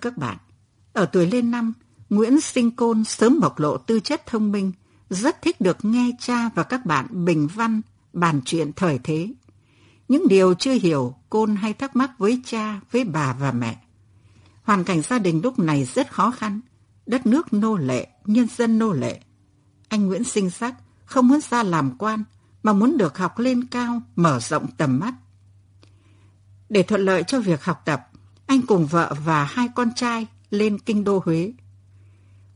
Các bạn, ở tuổi lên năm, Nguyễn Sinh Côn sớm bộc lộ tư chất thông minh, rất thích được nghe cha và các bạn bình văn, bàn chuyện thời thế. Những điều chưa hiểu, Côn hay thắc mắc với cha, với bà và mẹ. Hoàn cảnh gia đình lúc này rất khó khăn, đất nước nô lệ, nhân dân nô lệ. Anh Nguyễn Sinh Sắc không muốn ra làm quan, mà muốn được học lên cao, mở rộng tầm mắt. Để thuận lợi cho việc học tập, anh cùng vợ và hai con trai lên kinh đô Huế.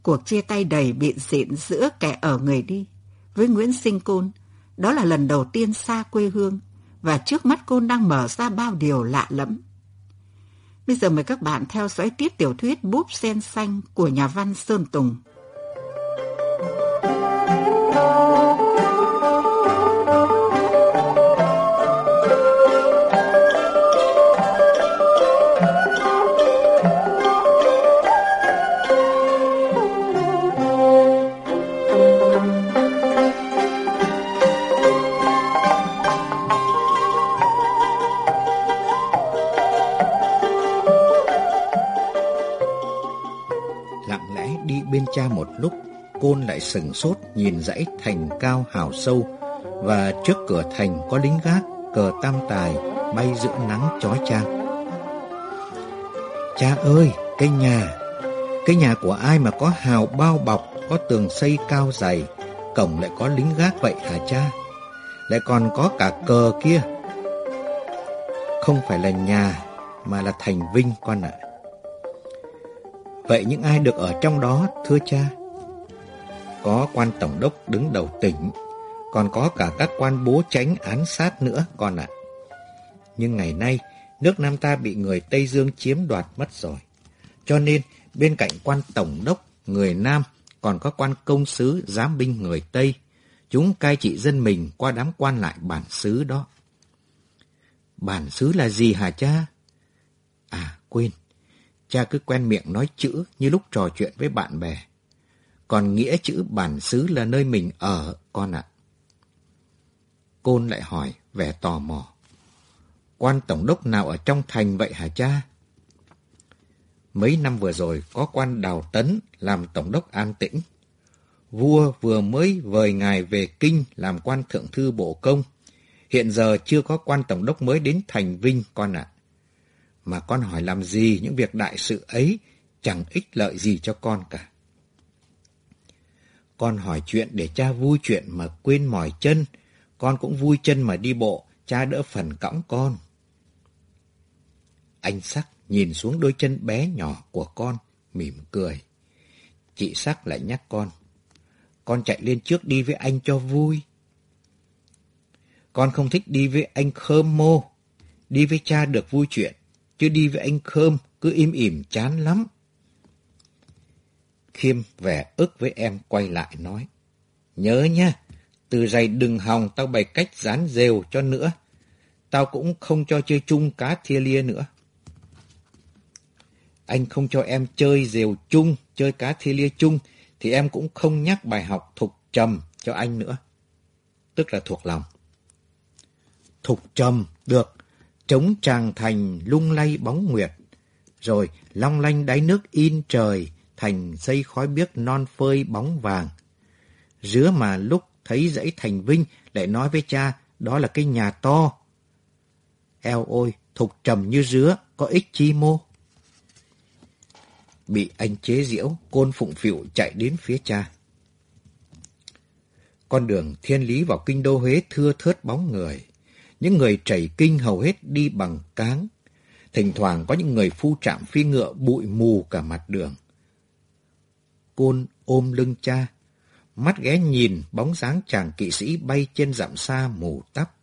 Cuộc chia tay đầy bịn diện giữa kẻ ở người đi. Với Nguyễn Sinh Côn, đó là lần đầu tiên xa quê hương và trước mắt Côn đang mở ra bao điều lạ lẫm. Bây giờ mời các bạn theo dõi tiếp tiểu thuyết Búp Sen Xanh của nhà văn Sơn Tùng. Cha một lúc, Côn lại sừng sốt nhìn dãy thành cao hào sâu và trước cửa thành có lính gác, cờ tam tài bay giữa nắng chói chang. Cha ơi, cái nhà, cái nhà của ai mà có hào bao bọc, có tường xây cao dày, cổng lại có lính gác vậy hả cha? Lại còn có cả cờ kia. Không phải là nhà, mà là thành vinh con ạ. Vậy những ai được ở trong đó, thưa cha? Có quan tổng đốc đứng đầu tỉnh, còn có cả các quan bố tránh án sát nữa, con ạ. Nhưng ngày nay, nước Nam ta bị người Tây Dương chiếm đoạt mất rồi. Cho nên, bên cạnh quan tổng đốc, người Nam, còn có quan công sứ giám binh người Tây. Chúng cai trị dân mình qua đám quan lại bản xứ đó. Bản xứ là gì hả cha? À, quên, cha cứ quen miệng nói chữ như lúc trò chuyện với bạn bè. Còn nghĩa chữ bản xứ là nơi mình ở, con ạ. Côn lại hỏi, vẻ tò mò. Quan tổng đốc nào ở trong thành vậy hả cha? Mấy năm vừa rồi có quan Đào Tấn làm tổng đốc an tĩnh. Vua vừa mới vời ngài về kinh làm quan thượng thư bộ công. Hiện giờ chưa có quan tổng đốc mới đến thành Vinh con ạ. Mà con hỏi làm gì những việc đại sự ấy chẳng ích lợi gì cho con cả. Con hỏi chuyện để cha vui chuyện mà quên mỏi chân, con cũng vui chân mà đi bộ, cha đỡ phần cõng con. Anh Sắc nhìn xuống đôi chân bé nhỏ của con, mỉm cười. Chị Sắc lại nhắc con. Con chạy lên trước đi với anh cho vui. Con không thích đi với anh Khơm Mô. Đi với cha được vui chuyện chứ đi với anh Khơm cứ im ỉm chán lắm. Khiêm vẻ ức với em quay lại nói. Nhớ nha, từ giày đừng hòng tao bày cách dán rêu cho nữa. Tao cũng không cho chơi chung cá thia lia nữa. Anh không cho em chơi rêu chung, chơi cá thia lia chung, thì em cũng không nhắc bài học thục trầm cho anh nữa. Tức là thuộc lòng. Thục trầm, được, trống tràng thành lung lay bóng nguyệt, rồi long lanh đáy nước in trời, thành dây khói biếc non phơi bóng vàng. Rứa mà lúc thấy dãy thành vinh lại nói với cha, đó là cái nhà to. Eo ôi, thục trầm như rứa, có ích chi mô. Bị anh chế diễu, côn phụng phịu chạy đến phía cha. Con đường thiên lý vào kinh đô Huế thưa thớt bóng người. Những người chảy kinh hầu hết đi bằng cáng. Thỉnh thoảng có những người phu trạm phi ngựa bụi mù cả mặt đường. Côn ôm lưng cha, mắt ghé nhìn bóng dáng chàng kỵ sĩ bay trên dặm xa mù tắp.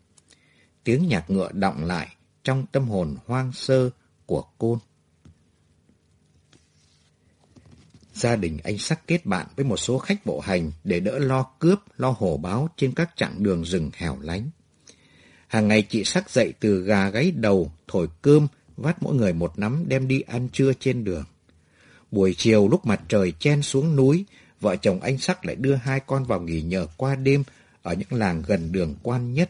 Tiếng nhạc ngựa động lại trong tâm hồn hoang sơ của côn. Gia đình anh sắc kết bạn với một số khách bộ hành để đỡ lo cướp, lo hổ báo trên các chặng đường rừng hẻo lánh. Hàng ngày chị sắc dậy từ gà gáy đầu, thổi cơm, vắt mỗi người một nắm đem đi ăn trưa trên đường. Buổi chiều lúc mặt trời chen xuống núi, vợ chồng anh sắc lại đưa hai con vào nghỉ nhờ qua đêm ở những làng gần đường quan nhất.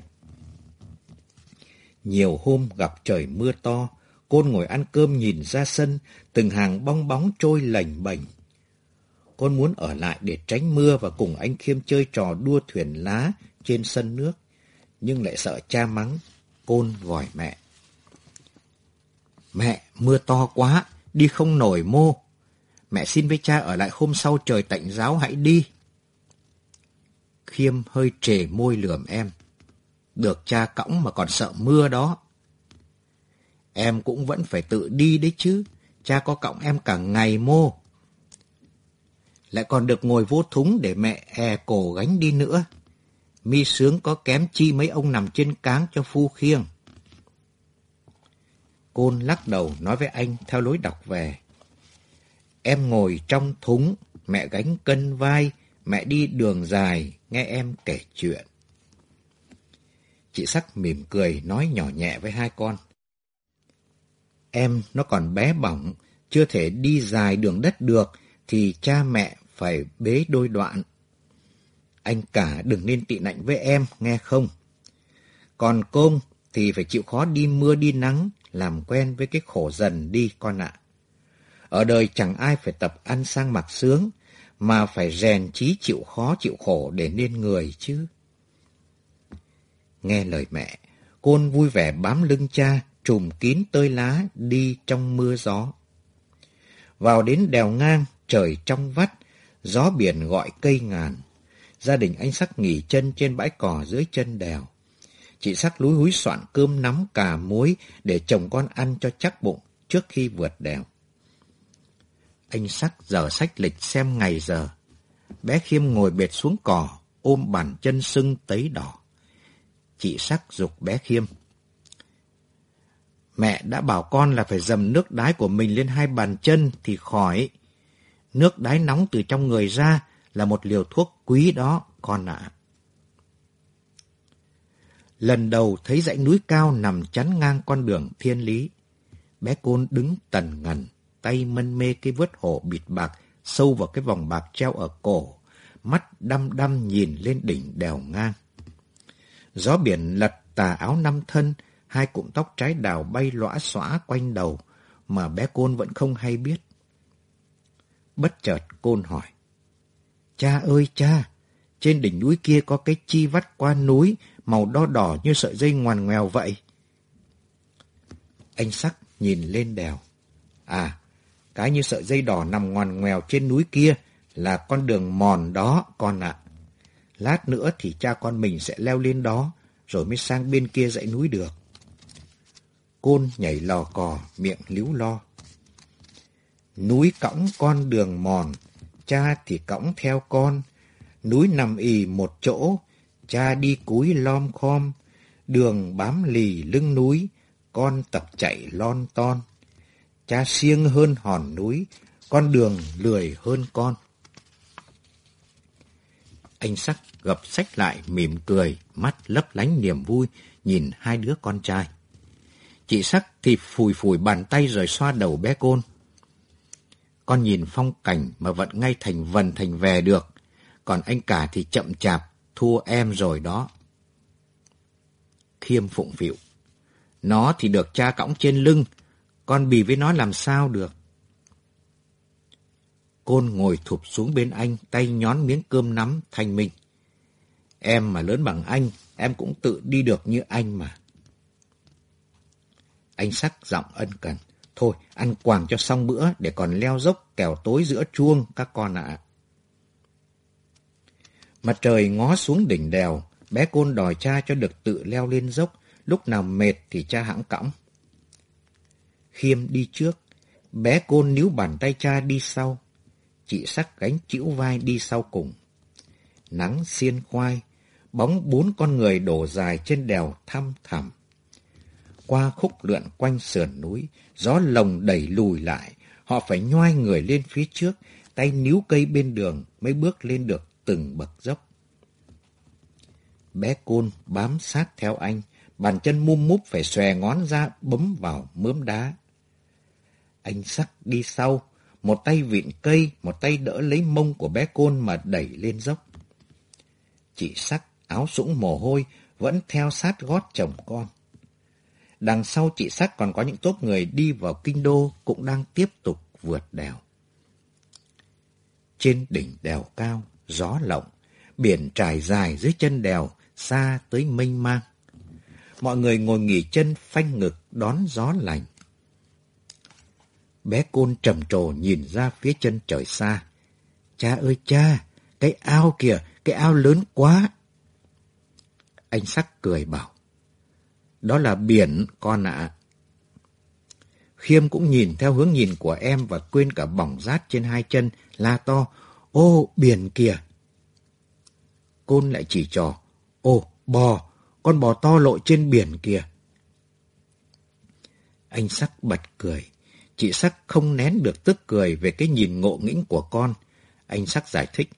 Nhiều hôm gặp trời mưa to, Côn ngồi ăn cơm nhìn ra sân, từng hàng bong bóng trôi lành bềnh. Con muốn ở lại để tránh mưa và cùng anh Khiêm chơi trò đua thuyền lá trên sân nước, nhưng lại sợ cha mắng. Côn gọi mẹ. Mẹ, mưa to quá, đi không nổi mô. Mẹ xin với cha ở lại hôm sau trời tạnh giáo hãy đi. Khiêm hơi trề môi lườm em. Được cha cõng mà còn sợ mưa đó. Em cũng vẫn phải tự đi đấy chứ. Cha có cõng em cả ngày mô. Lại còn được ngồi vô thúng để mẹ e è cổ gánh đi nữa. Mi sướng có kém chi mấy ông nằm trên cáng cho phu khiêng. Côn lắc đầu nói với anh theo lối đọc về. Em ngồi trong thúng, mẹ gánh cân vai, mẹ đi đường dài, nghe em kể chuyện. Chị Sắc mỉm cười nói nhỏ nhẹ với hai con. Em nó còn bé bỏng, chưa thể đi dài đường đất được, thì cha mẹ phải bế đôi đoạn. Anh cả đừng nên tị nạnh với em, nghe không? Còn công thì phải chịu khó đi mưa đi nắng, làm quen với cái khổ dần đi con ạ. Ở đời chẳng ai phải tập ăn sang mặc sướng, mà phải rèn trí chịu khó chịu khổ để nên người chứ. Nghe lời mẹ, Côn vui vẻ bám lưng cha, trùm kín tơi lá, đi trong mưa gió. Vào đến đèo ngang, trời trong vắt, gió biển gọi cây ngàn. Gia đình anh Sắc nghỉ chân trên bãi cỏ dưới chân đèo. Chị Sắc lúi húi soạn cơm nắm cà muối để chồng con ăn cho chắc bụng trước khi vượt đèo. Anh Sắc giờ sách lịch xem ngày giờ. Bé Khiêm ngồi bệt xuống cỏ, ôm bàn chân sưng tấy đỏ. Chị Sắc dục bé Khiêm. Mẹ đã bảo con là phải dầm nước đái của mình lên hai bàn chân thì khỏi. Nước đái nóng từ trong người ra là một liều thuốc quý đó, con ạ. Lần đầu thấy dãy núi cao nằm chắn ngang con đường thiên lý. Bé Côn đứng tần ngần, tay mân mê cái vớt hổ bịt bạc sâu vào cái vòng bạc treo ở cổ, mắt đăm đăm nhìn lên đỉnh đèo ngang. Gió biển lật tà áo năm thân, hai cụm tóc trái đào bay lõa xõa quanh đầu, mà bé Côn vẫn không hay biết. Bất chợt Côn hỏi. Cha ơi cha, trên đỉnh núi kia có cái chi vắt qua núi, màu đo đỏ như sợi dây ngoằn ngoèo vậy. Anh sắc nhìn lên đèo. À, cái như sợi dây đỏ nằm ngoằn ngoèo trên núi kia là con đường mòn đó con ạ. Lát nữa thì cha con mình sẽ leo lên đó, rồi mới sang bên kia dãy núi được. Côn nhảy lò cò, miệng líu lo. Núi cõng con đường mòn, cha thì cõng theo con. Núi nằm ì một chỗ, cha đi cúi lom khom. Đường bám lì lưng núi, con tập chạy lon ton. Cha siêng hơn hòn núi, con đường lười hơn con. Anh sắc gập sách lại mỉm cười, mắt lấp lánh niềm vui, nhìn hai đứa con trai. Chị sắc thì phùi phùi bàn tay rồi xoa đầu bé côn. Con nhìn phong cảnh mà vẫn ngay thành vần thành về được, còn anh cả thì chậm chạp, thua em rồi đó. Khiêm phụng phịu. Nó thì được cha cõng trên lưng, con bì với nó làm sao được. Côn ngồi thụp xuống bên anh, tay nhón miếng cơm nắm thanh minh. Em mà lớn bằng anh, em cũng tự đi được như anh mà. Anh sắc giọng ân cần. Thôi, ăn quàng cho xong bữa để còn leo dốc kẻo tối giữa chuông các con ạ. Mặt trời ngó xuống đỉnh đèo, bé Côn đòi cha cho được tự leo lên dốc, lúc nào mệt thì cha hãng cõng. Khiêm đi trước, bé Côn níu bàn tay cha đi sau, chị sắc gánh chịu vai đi sau cùng. Nắng xiên khoai, bóng bốn con người đổ dài trên đèo thăm thẳm. Qua khúc lượn quanh sườn núi, gió lồng đẩy lùi lại, họ phải nhoai người lên phía trước, tay níu cây bên đường mới bước lên được từng bậc dốc. Bé Côn bám sát theo anh, bàn chân mum múp phải xòe ngón ra bấm vào mướm đá. Anh sắc đi sau, một tay vịn cây, một tay đỡ lấy mông của bé Côn mà đẩy lên dốc. Chị sắc áo sũng mồ hôi vẫn theo sát gót chồng con. Đằng sau chị sắc còn có những tốp người đi vào kinh đô cũng đang tiếp tục vượt đèo. Trên đỉnh đèo cao, gió lộng, biển trải dài dưới chân đèo, xa tới mênh mang. Mọi người ngồi nghỉ chân phanh ngực đón gió lành. Bé côn trầm trồ nhìn ra phía chân trời xa. Cha ơi cha, cái ao kìa, cái ao lớn quá. Anh sắc cười bảo. Đó là biển, con ạ. Khiêm cũng nhìn theo hướng nhìn của em và quên cả bỏng rát trên hai chân, la to. Ô, biển kìa! Côn lại chỉ trò. Ô, bò, con bò to lội trên biển kìa. Anh sắc bật cười. Chị sắc không nén được tức cười về cái nhìn ngộ nghĩnh của con. Anh sắc giải thích.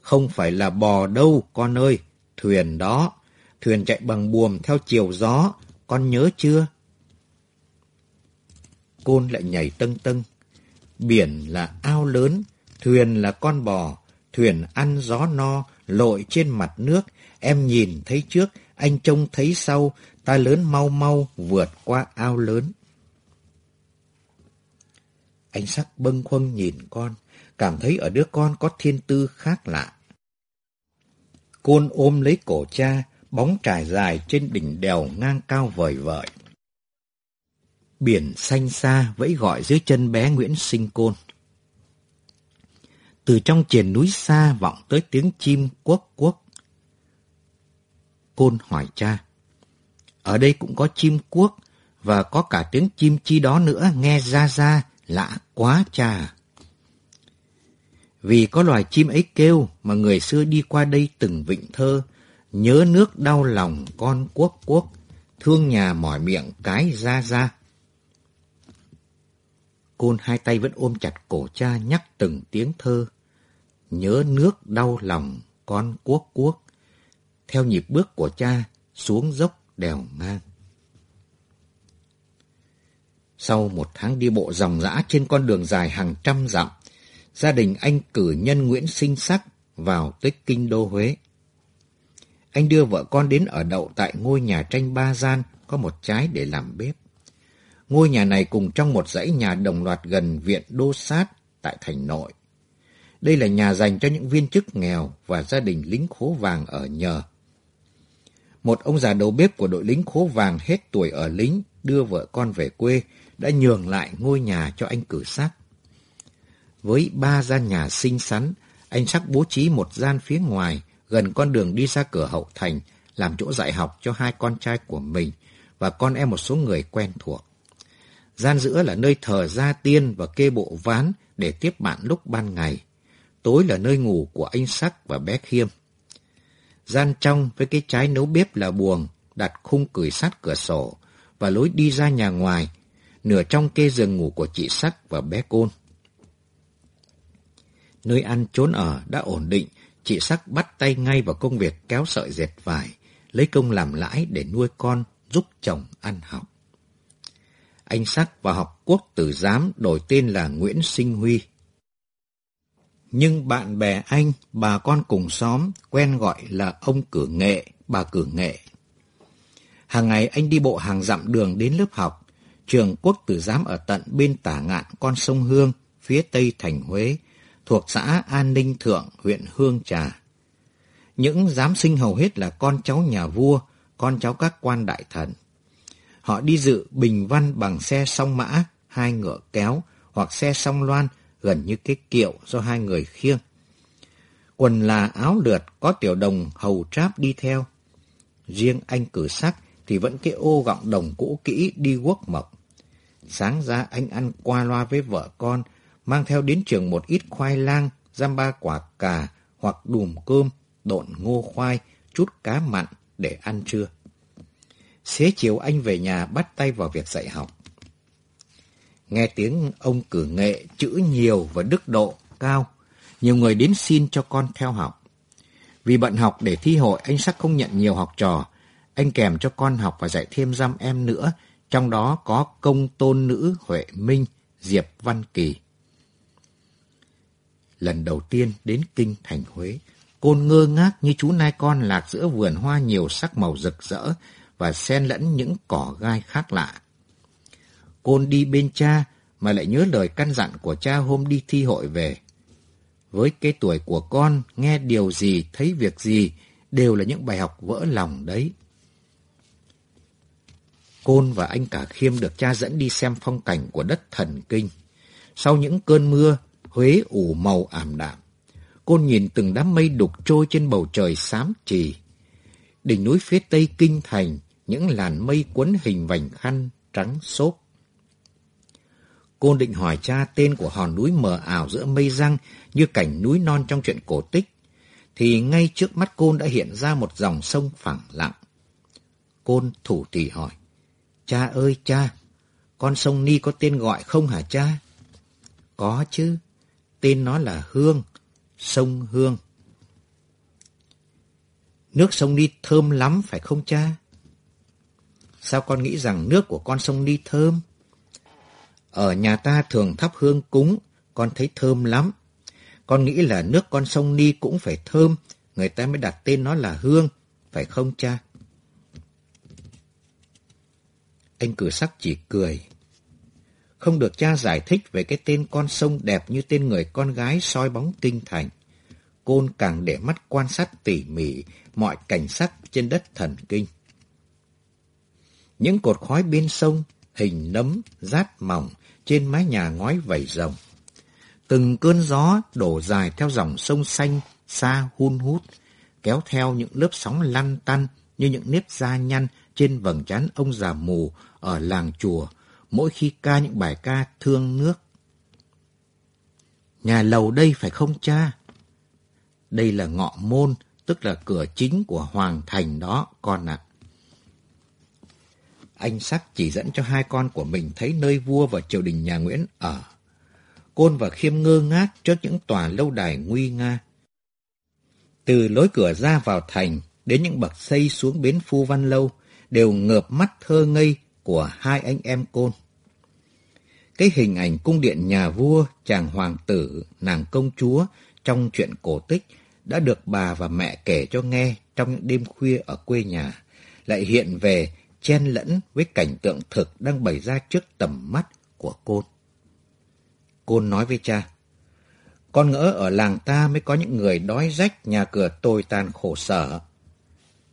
Không phải là bò đâu, con ơi. Thuyền đó. Thuyền chạy bằng buồm theo chiều gió. Con nhớ chưa? Côn lại nhảy tâng tâng. Biển là ao lớn, thuyền là con bò, thuyền ăn gió no, lội trên mặt nước. Em nhìn thấy trước, anh trông thấy sau, ta lớn mau mau vượt qua ao lớn. Anh sắc bâng khuâng nhìn con, cảm thấy ở đứa con có thiên tư khác lạ. Côn ôm lấy cổ cha, bóng trải dài trên đỉnh đèo ngang cao vời vợi. Biển xanh xa vẫy gọi dưới chân bé Nguyễn Sinh Côn. Từ trong triền núi xa vọng tới tiếng chim quốc quốc. Côn hỏi cha. Ở đây cũng có chim quốc và có cả tiếng chim chi đó nữa nghe ra ra lạ quá cha. Vì có loài chim ấy kêu mà người xưa đi qua đây từng vịnh thơ, nhớ nước đau lòng con quốc quốc, thương nhà mỏi miệng cái ra ra. Côn hai tay vẫn ôm chặt cổ cha nhắc từng tiếng thơ. Nhớ nước đau lòng con quốc quốc. Theo nhịp bước của cha xuống dốc đèo ngang. Sau một tháng đi bộ dòng dã trên con đường dài hàng trăm dặm, gia đình anh cử nhân Nguyễn Sinh Sắc vào tới kinh đô Huế. Anh đưa vợ con đến ở đậu tại ngôi nhà tranh ba gian có một trái để làm bếp. Ngôi nhà này cùng trong một dãy nhà đồng loạt gần viện Đô Sát tại thành nội. Đây là nhà dành cho những viên chức nghèo và gia đình lính khố vàng ở nhờ. Một ông già đầu bếp của đội lính khố vàng hết tuổi ở lính đưa vợ con về quê đã nhường lại ngôi nhà cho anh cử sắc. Với ba gian nhà xinh xắn, anh sắc bố trí một gian phía ngoài, gần con đường đi ra cửa hậu thành, làm chỗ dạy học cho hai con trai của mình và con em một số người quen thuộc. Gian giữa là nơi thờ gia tiên và kê bộ ván để tiếp bạn lúc ban ngày. Tối là nơi ngủ của anh Sắc và bé Khiêm. Gian trong với cái trái nấu bếp là buồng, đặt khung cười sát cửa sổ và lối đi ra nhà ngoài, nửa trong kê giường ngủ của chị Sắc và bé Côn. Nơi ăn trốn ở đã ổn định, chị Sắc bắt tay ngay vào công việc kéo sợi dệt vải, lấy công làm lãi để nuôi con, giúp chồng ăn học. Anh Sắc vào học quốc tử giám đổi tên là Nguyễn Sinh Huy. Nhưng bạn bè anh, bà con cùng xóm, quen gọi là ông cử nghệ, bà cử nghệ. Hàng ngày anh đi bộ hàng dặm đường đến lớp học, trường quốc tử giám ở tận bên tả ngạn con sông Hương, phía tây thành Huế, thuộc xã An Ninh Thượng, huyện Hương Trà. Những giám sinh hầu hết là con cháu nhà vua, con cháu các quan đại thần. Họ đi dự bình văn bằng xe song mã, hai ngựa kéo, hoặc xe song loan, gần như cái kiệu do hai người khiêng. Quần là áo lượt có tiểu đồng hầu tráp đi theo. Riêng anh cử sắc thì vẫn cái ô gọng đồng cũ kỹ đi guốc mộc. Sáng ra anh ăn qua loa với vợ con, mang theo đến trường một ít khoai lang, giam ba quả cà hoặc đùm cơm, độn ngô khoai, chút cá mặn để ăn trưa. Xế chiều anh về nhà bắt tay vào việc dạy học. Nghe tiếng ông cử nghệ chữ nhiều và đức độ cao, nhiều người đến xin cho con theo học. Vì bận học để thi hội, anh sắc không nhận nhiều học trò. Anh kèm cho con học và dạy thêm dăm em nữa, trong đó có công tôn nữ Huệ Minh, Diệp Văn Kỳ. Lần đầu tiên đến kinh thành Huế, côn ngơ ngác như chú nai con lạc giữa vườn hoa nhiều sắc màu rực rỡ và xen lẫn những cỏ gai khác lạ. Côn đi bên cha mà lại nhớ lời căn dặn của cha hôm đi thi hội về. Với cái tuổi của con, nghe điều gì, thấy việc gì, đều là những bài học vỡ lòng đấy. Côn và anh cả Khiêm được cha dẫn đi xem phong cảnh của đất thần kinh. Sau những cơn mưa, Huế ủ màu ảm đạm. Côn nhìn từng đám mây đục trôi trên bầu trời xám trì. Đỉnh núi phía tây kinh thành, những làn mây quấn hình vành khăn trắng xốp. Côn định hỏi cha tên của hòn núi mờ ảo giữa mây răng như cảnh núi non trong chuyện cổ tích, thì ngay trước mắt Côn đã hiện ra một dòng sông phẳng lặng. Côn thủ tỷ hỏi, Cha ơi cha, con sông Ni có tên gọi không hả cha? Có chứ, tên nó là Hương, sông Hương. Nước sông Ni thơm lắm phải không cha? Sao con nghĩ rằng nước của con sông Ni thơm? Ở nhà ta thường thắp hương cúng, con thấy thơm lắm. Con nghĩ là nước con sông Ni cũng phải thơm, người ta mới đặt tên nó là Hương, phải không cha? Anh cử sắc chỉ cười. Không được cha giải thích về cái tên con sông đẹp như tên người con gái soi bóng kinh thành. Côn càng để mắt quan sát tỉ mỉ mọi cảnh sắc trên đất thần kinh. Những cột khói bên sông, hình nấm, rát mỏng trên mái nhà ngói vẩy rồng. Từng cơn gió đổ dài theo dòng sông xanh, xa hun hút, kéo theo những lớp sóng lăn tăn như những nếp da nhăn trên vầng trán ông già mù ở làng chùa mỗi khi ca những bài ca thương nước. Nhà lầu đây phải không cha? Đây là ngọ môn, tức là cửa chính của Hoàng Thành đó, con ạ. Anh Sắc chỉ dẫn cho hai con của mình thấy nơi vua và triều đình nhà Nguyễn ở. Côn và Khiêm ngơ ngác trước những tòa lâu đài nguy nga. Từ lối cửa ra vào thành đến những bậc xây xuống bến Phu Văn Lâu đều ngợp mắt thơ ngây của hai anh em Côn. Cái hình ảnh cung điện nhà vua, chàng hoàng tử, nàng công chúa trong chuyện cổ tích đã được bà và mẹ kể cho nghe trong những đêm khuya ở quê nhà, lại hiện về chen lẫn với cảnh tượng thực đang bày ra trước tầm mắt của Côn. Côn nói với cha, con ngỡ ở làng ta mới có những người đói rách nhà cửa tồi tàn khổ sở.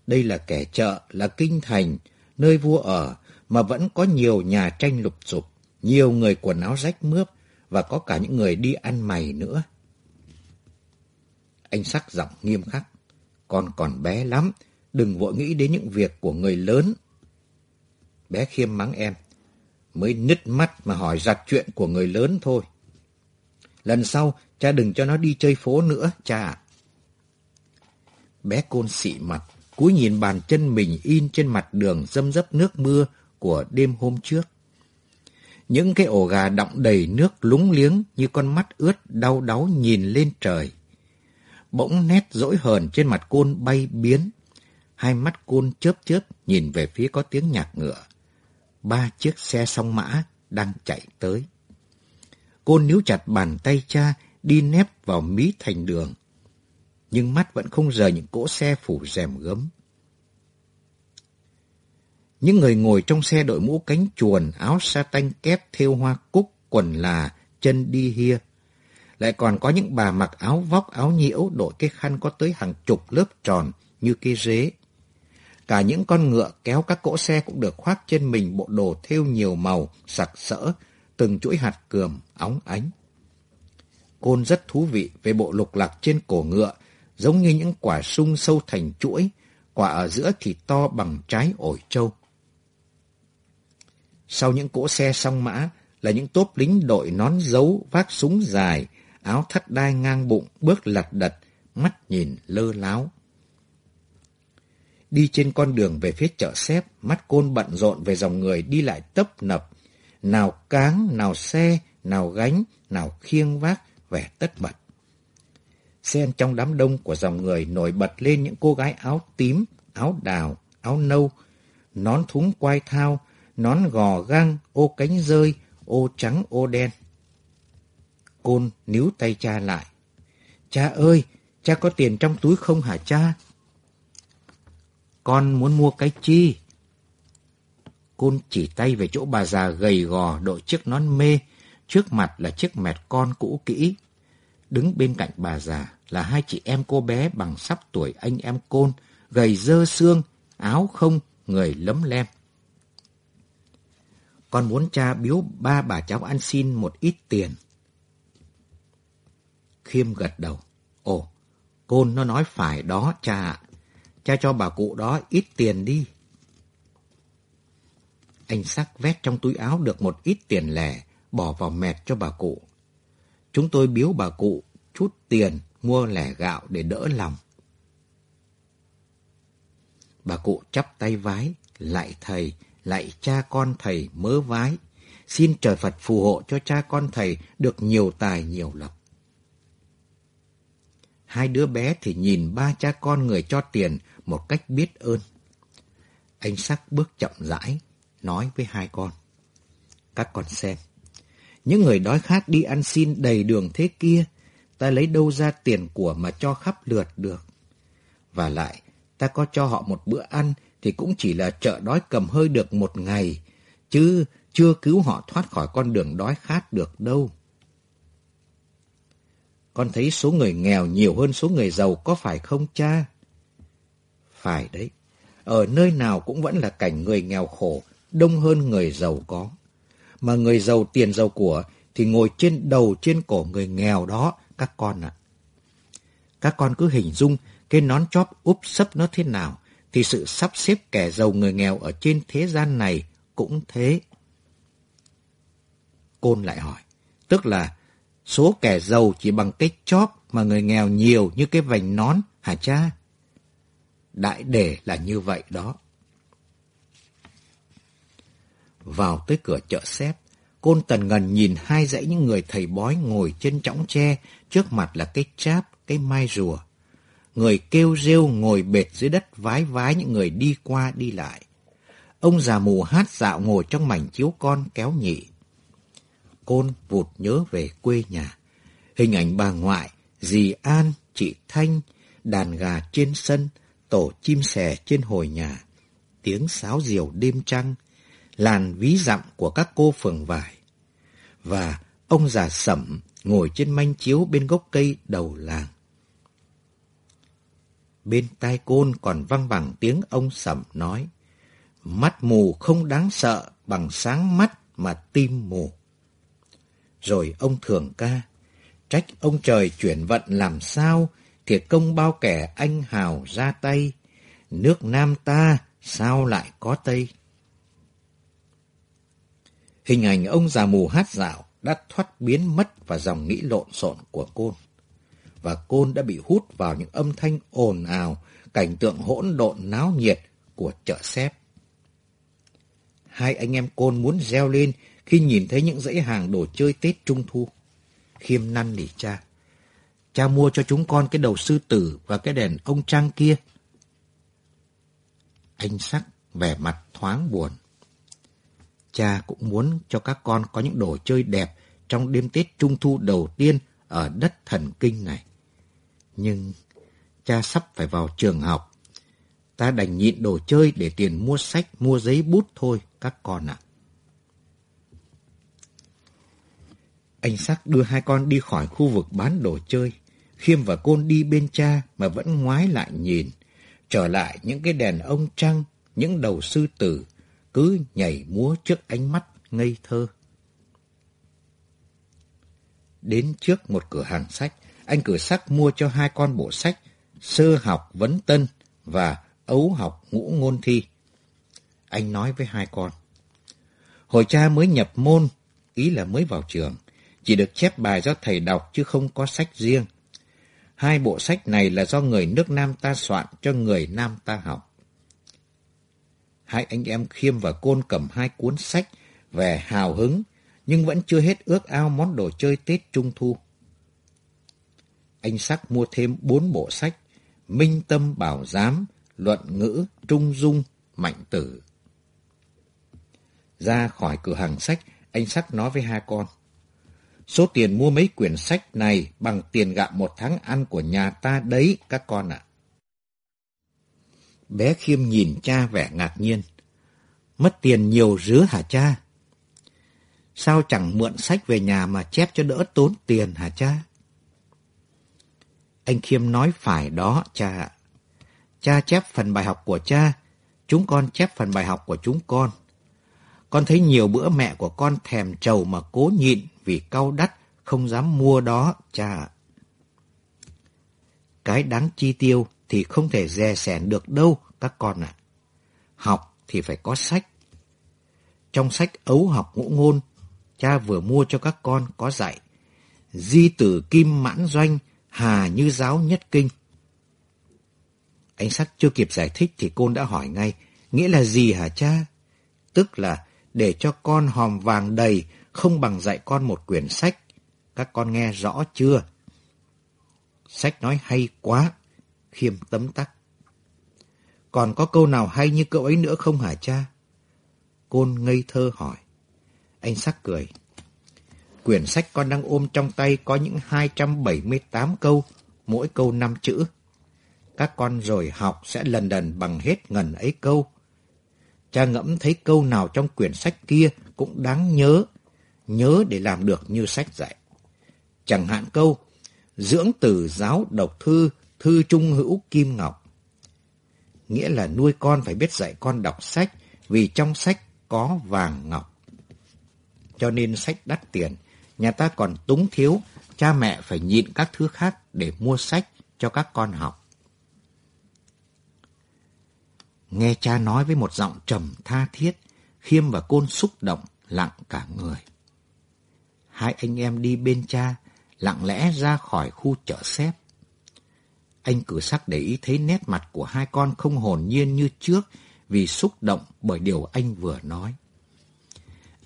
Đây là kẻ chợ, là kinh thành, nơi vua ở, mà vẫn có nhiều nhà tranh lục sụp, nhiều người quần áo rách mướp và có cả những người đi ăn mày nữa. Anh sắc giọng nghiêm khắc, con còn bé lắm, đừng vội nghĩ đến những việc của người lớn. Bé khiêm mắng em, mới nứt mắt mà hỏi giặt chuyện của người lớn thôi. Lần sau, cha đừng cho nó đi chơi phố nữa, cha ạ. Bé côn xị mặt, cúi nhìn bàn chân mình in trên mặt đường dâm dấp nước mưa của đêm hôm trước. Những cái ổ gà đọng đầy nước lúng liếng như con mắt ướt đau đáu nhìn lên trời. Bỗng nét dỗi hờn trên mặt côn bay biến. Hai mắt côn chớp chớp nhìn về phía có tiếng nhạc ngựa. Ba chiếc xe song mã đang chạy tới. Côn níu chặt bàn tay cha, đi nép vào mí thành đường. Nhưng mắt vẫn không rời những cỗ xe phủ rèm gấm. Những người ngồi trong xe đội mũ cánh chuồn, áo sa tanh kép thêu hoa cúc, quần là, chân đi hia. Lại còn có những bà mặc áo vóc, áo nhiễu, đội cái khăn có tới hàng chục lớp tròn như cái rế. Cả những con ngựa kéo các cỗ xe cũng được khoác trên mình bộ đồ thêu nhiều màu, sặc sỡ, từng chuỗi hạt cườm, óng ánh. Côn rất thú vị về bộ lục lạc trên cổ ngựa giống như những quả sung sâu thành chuỗi, quả ở giữa thì to bằng trái ổi trâu. Sau những cỗ xe song mã là những tốp lính đội nón dấu vác súng dài, áo thắt đai ngang bụng, bước lật đật, mắt nhìn lơ láo. Đi trên con đường về phía chợ xếp, mắt côn bận rộn về dòng người đi lại tấp nập. Nào cáng, nào xe, nào gánh, nào khiêng vác, vẻ tất bật. Xen trong đám đông của dòng người nổi bật lên những cô gái áo tím, áo đào, áo nâu, nón thúng quai thao, nón gò găng, ô cánh rơi, ô trắng ô đen. Côn níu tay cha lại. Cha ơi, cha có tiền trong túi không hả cha? Con muốn mua cái chi? Côn chỉ tay về chỗ bà già gầy gò đội chiếc nón mê, trước mặt là chiếc mẹt con cũ kỹ. Đứng bên cạnh bà già là hai chị em cô bé bằng sắp tuổi anh em Côn, gầy dơ xương, áo không, người lấm lem. Con muốn cha biếu ba bà cháu ăn xin một ít tiền. Khiêm gật đầu. Ồ, Côn nó nói phải đó cha ạ. Cha cho bà cụ đó ít tiền đi. Anh sắc vét trong túi áo được một ít tiền lẻ, bỏ vào mẹt cho bà cụ. Chúng tôi biếu bà cụ chút tiền mua lẻ gạo để đỡ lòng. Bà cụ chắp tay vái, lại thầy, lại cha con thầy mớ vái. Xin trời Phật phù hộ cho cha con thầy được nhiều tài nhiều lộc. Hai đứa bé thì nhìn ba cha con người cho tiền một cách biết ơn. Anh sắc bước chậm rãi, nói với hai con. Các con xem, những người đói khát đi ăn xin đầy đường thế kia, ta lấy đâu ra tiền của mà cho khắp lượt được. Và lại, ta có cho họ một bữa ăn thì cũng chỉ là trợ đói cầm hơi được một ngày, chứ chưa cứu họ thoát khỏi con đường đói khát được đâu. Con thấy số người nghèo nhiều hơn số người giàu có phải không cha? Phải đấy, ở nơi nào cũng vẫn là cảnh người nghèo khổ, đông hơn người giàu có. Mà người giàu tiền giàu của thì ngồi trên đầu trên cổ người nghèo đó, các con ạ. Các con cứ hình dung cái nón chóp úp sấp nó thế nào, thì sự sắp xếp kẻ giàu người nghèo ở trên thế gian này cũng thế. Côn lại hỏi, tức là số kẻ giàu chỉ bằng cái chóp mà người nghèo nhiều như cái vành nón hả cha? Đại để là như vậy đó. Vào tới cửa chợ xếp, Côn Tần Ngần nhìn hai dãy những người thầy bói ngồi trên chõng tre, trước mặt là cái cháp, cái mai rùa. Người kêu rêu ngồi bệt dưới đất vái vái những người đi qua đi lại. Ông già mù hát dạo ngồi trong mảnh chiếu con kéo nhị. Côn vụt nhớ về quê nhà. Hình ảnh bà ngoại, dì An, chị Thanh, đàn gà trên sân, tổ chim sẻ trên hồi nhà, tiếng sáo diều đêm trăng, làn ví dặm của các cô phường vải. Và ông già sẩm ngồi trên manh chiếu bên gốc cây đầu làng. Bên tai côn còn văng vẳng tiếng ông sẩm nói, mắt mù không đáng sợ bằng sáng mắt mà tim mù. Rồi ông thường ca, trách ông trời chuyển vận làm sao, thì công bao kẻ anh hào ra tay, nước Nam ta sao lại có Tây. Hình ảnh ông già mù hát dạo đã thoát biến mất vào dòng nghĩ lộn xộn của Côn. Và Côn đã bị hút vào những âm thanh ồn ào, cảnh tượng hỗn độn náo nhiệt của chợ xếp. Hai anh em Côn muốn reo lên khi nhìn thấy những dãy hàng đồ chơi Tết Trung Thu. Khiêm năn nỉ cha. Cha mua cho chúng con cái đầu sư tử và cái đèn ông Trang kia. Anh sắc vẻ mặt thoáng buồn. Cha cũng muốn cho các con có những đồ chơi đẹp trong đêm Tết Trung Thu đầu tiên ở đất thần kinh này. Nhưng cha sắp phải vào trường học. Ta đành nhịn đồ chơi để tiền mua sách, mua giấy bút thôi, các con ạ. Anh Sắc đưa hai con đi khỏi khu vực bán đồ chơi. Khiêm và Côn đi bên cha mà vẫn ngoái lại nhìn. Trở lại những cái đèn ông trăng, những đầu sư tử, cứ nhảy múa trước ánh mắt ngây thơ. Đến trước một cửa hàng sách, anh cửa sắc mua cho hai con bộ sách sơ học vấn tân và ấu học ngũ ngôn thi. Anh nói với hai con. Hồi cha mới nhập môn, ý là mới vào trường, chỉ được chép bài do thầy đọc chứ không có sách riêng. Hai bộ sách này là do người nước Nam ta soạn cho người Nam ta học. Hai anh em Khiêm và Côn cầm hai cuốn sách về hào hứng, nhưng vẫn chưa hết ước ao món đồ chơi Tết Trung Thu. Anh Sắc mua thêm bốn bộ sách, Minh Tâm Bảo Giám, Luận Ngữ, Trung Dung, Mạnh Tử. Ra khỏi cửa hàng sách, anh Sắc nói với hai con. Số tiền mua mấy quyển sách này bằng tiền gạo một tháng ăn của nhà ta đấy, các con ạ. Bé Khiêm nhìn cha vẻ ngạc nhiên. Mất tiền nhiều rứa hả cha? Sao chẳng mượn sách về nhà mà chép cho đỡ tốn tiền hả cha? Anh Khiêm nói phải đó, cha ạ. Cha chép phần bài học của cha, chúng con chép phần bài học của chúng con. Con thấy nhiều bữa mẹ của con thèm trầu mà cố nhịn vì cau đắt, không dám mua đó, cha ạ. Cái đáng chi tiêu thì không thể dè sẻn được đâu, các con ạ. Học thì phải có sách. Trong sách ấu học ngũ ngôn, cha vừa mua cho các con có dạy. Di tử kim mãn doanh, hà như giáo nhất kinh. Anh sắc chưa kịp giải thích thì côn đã hỏi ngay, nghĩa là gì hả cha? Tức là để cho con hòm vàng đầy, không bằng dạy con một quyển sách. Các con nghe rõ chưa? Sách nói hay quá, khiêm tấm tắc. Còn có câu nào hay như cậu ấy nữa không hả cha? Côn ngây thơ hỏi. Anh sắc cười. Quyển sách con đang ôm trong tay có những 278 câu, mỗi câu 5 chữ. Các con rồi học sẽ lần đần bằng hết ngần ấy câu. Cha ngẫm thấy câu nào trong quyển sách kia cũng đáng nhớ, nhớ để làm được như sách dạy. Chẳng hạn câu, dưỡng tử giáo độc thư, thư trung hữu kim ngọc. Nghĩa là nuôi con phải biết dạy con đọc sách, vì trong sách có vàng ngọc. Cho nên sách đắt tiền, nhà ta còn túng thiếu, cha mẹ phải nhịn các thứ khác để mua sách cho các con học. Nghe cha nói với một giọng trầm tha thiết, Khiêm và Côn xúc động, lặng cả người. Hai anh em đi bên cha, lặng lẽ ra khỏi khu chợ xếp. Anh cử sắc để ý thấy nét mặt của hai con không hồn nhiên như trước vì xúc động bởi điều anh vừa nói.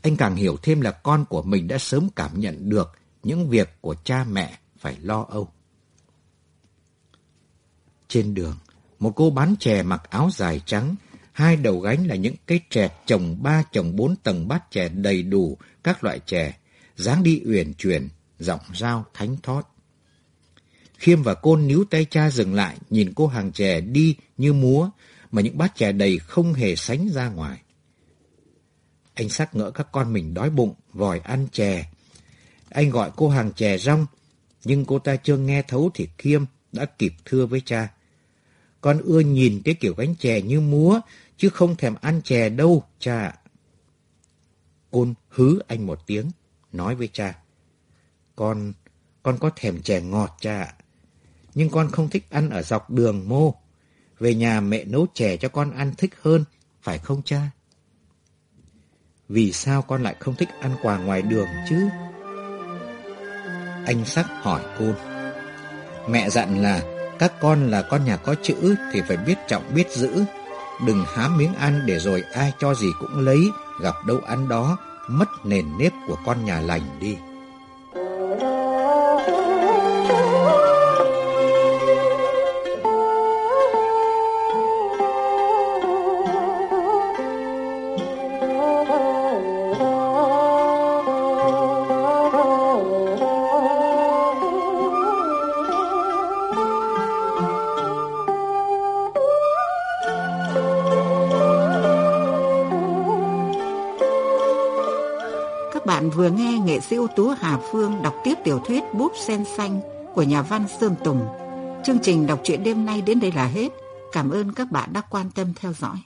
Anh càng hiểu thêm là con của mình đã sớm cảm nhận được những việc của cha mẹ phải lo âu. Trên đường, một cô bán chè mặc áo dài trắng, hai đầu gánh là những cây chè trồng ba trồng bốn tầng bát chè đầy đủ các loại chè, dáng đi uyển chuyển, giọng dao thánh thót. Khiêm và Côn níu tay cha dừng lại, nhìn cô hàng chè đi như múa, mà những bát chè đầy không hề sánh ra ngoài. Anh sắc ngỡ các con mình đói bụng, vòi ăn chè. Anh gọi cô hàng chè rong, nhưng cô ta chưa nghe thấu thì Khiêm đã kịp thưa với cha. Con ưa nhìn cái kiểu gánh chè như múa, chứ không thèm ăn chè đâu, cha. Côn hứ anh một tiếng, nói với cha. Con, con có thèm chè ngọt cha Nhưng con không thích ăn ở dọc đường mô. Về nhà mẹ nấu chè cho con ăn thích hơn, phải không cha? Vì sao con lại không thích ăn quà ngoài đường chứ? Anh sắc hỏi côn. Mẹ dặn là các con là con nhà có chữ thì phải biết trọng biết giữ. Đừng hám miếng ăn để rồi ai cho gì cũng lấy, gặp đâu ăn đó, mất nền nếp của con nhà lành đi. Nghe tú Hà Phương đọc tiếp tiểu thuyết Búp Sen Xanh của nhà văn Sơn Tùng. Chương trình đọc truyện đêm nay đến đây là hết. Cảm ơn các bạn đã quan tâm theo dõi.